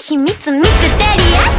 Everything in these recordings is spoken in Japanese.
秘密ミステリアス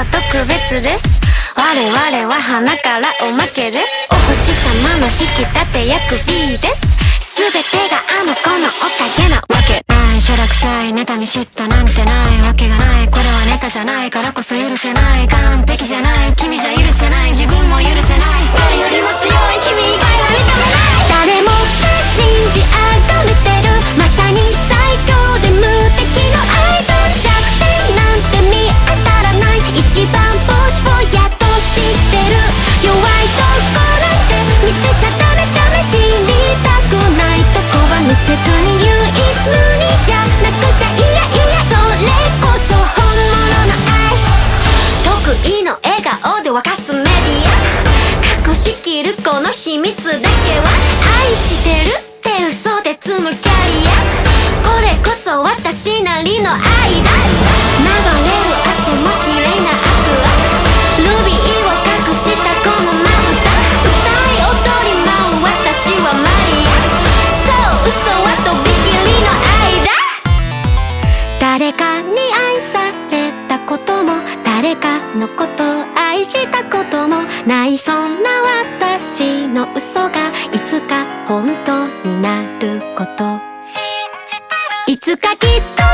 は特別です。我々は花からおまけです。お星様の引き立て役 B です。全てがあの子のおかげなわけ。ないしょらくさい。妬み嫉妬なんてない。わけがない。これはネタじゃないからこそ許せないか。ャリアこれこそ私なりの愛だ。流れる汗も綺麗なアクアルビーを隠したこのまぶた歌い踊り舞う私はマリア。そう嘘はとびきりの愛だ。誰かに愛されたことも誰かのこと愛したこともないそんな私の嘘がいつか本当になる。こと。いつかきっと